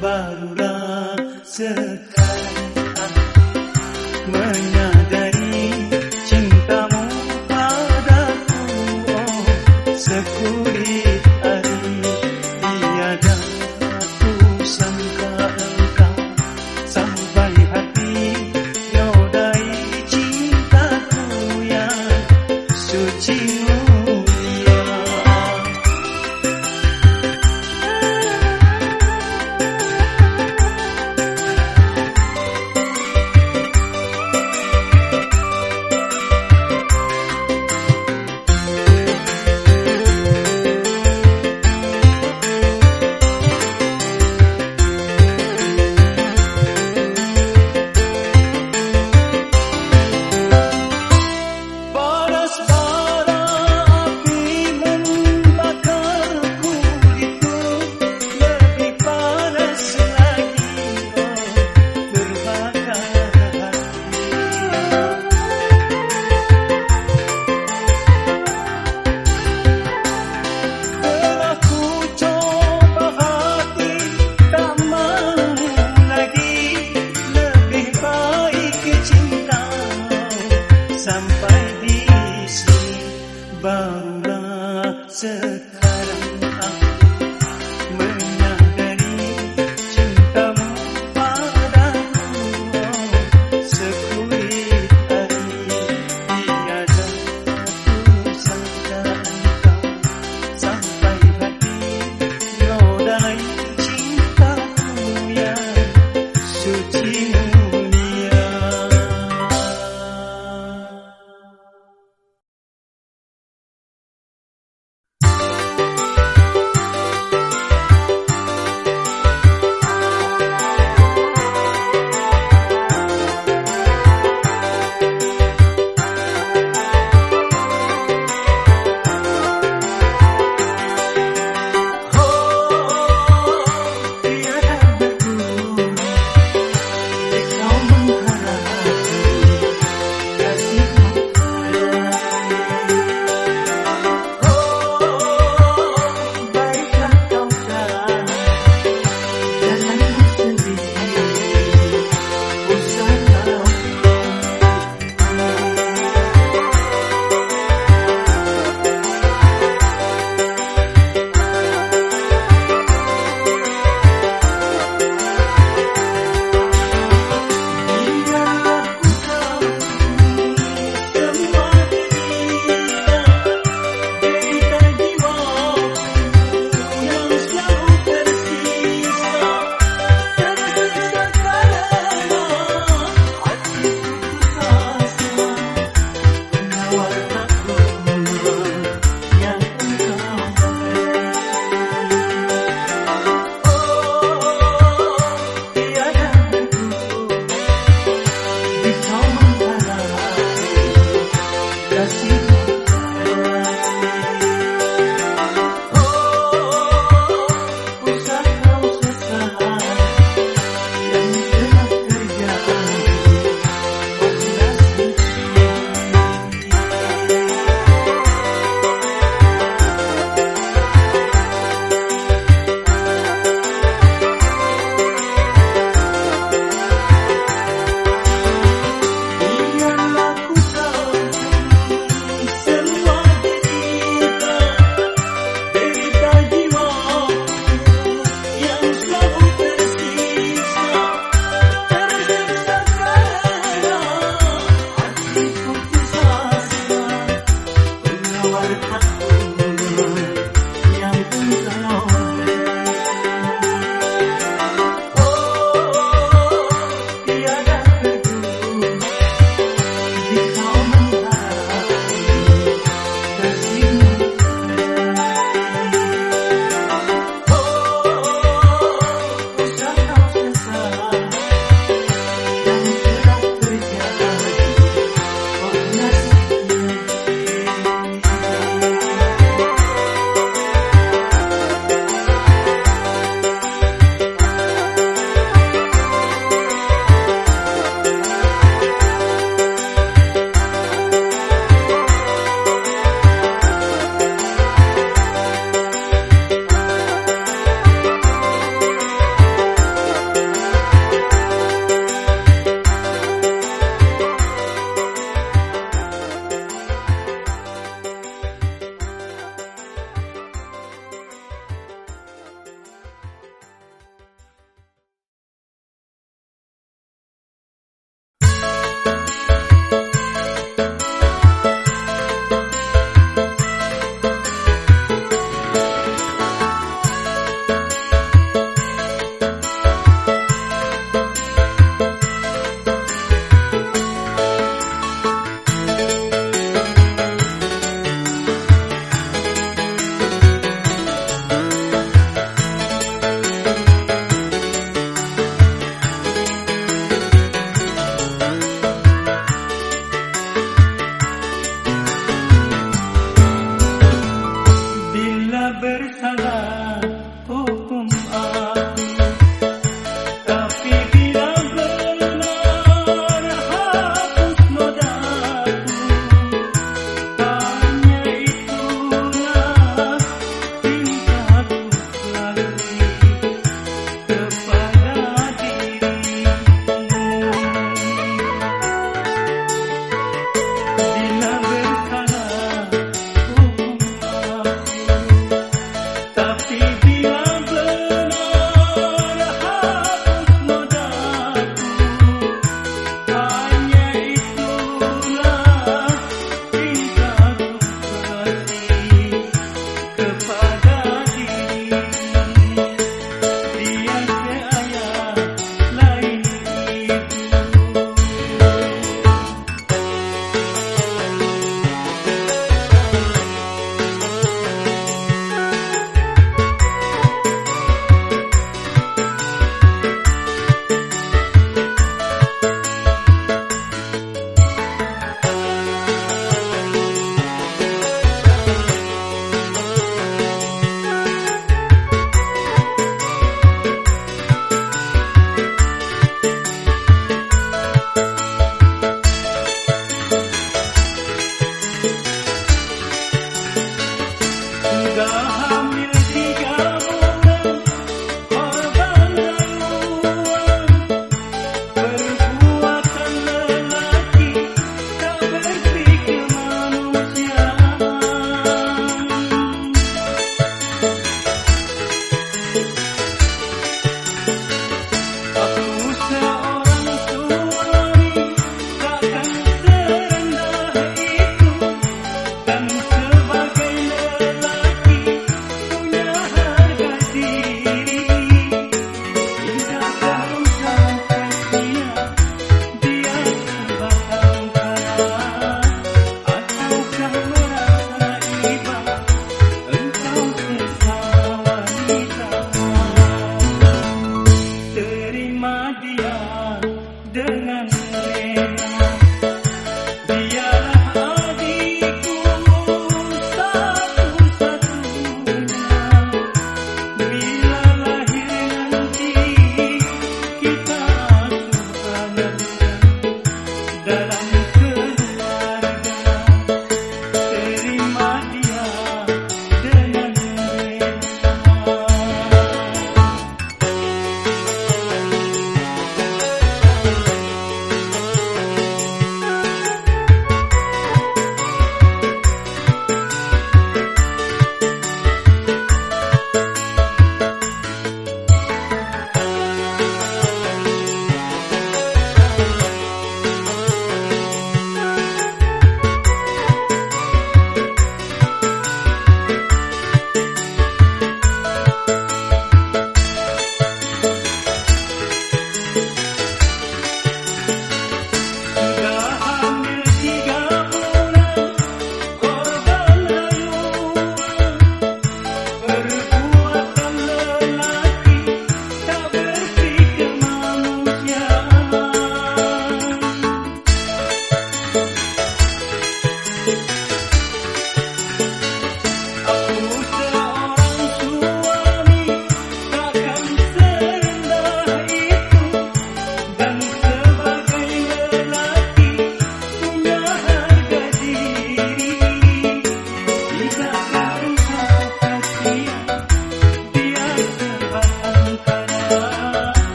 barulah sekarang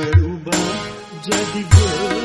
berubah jadi gelap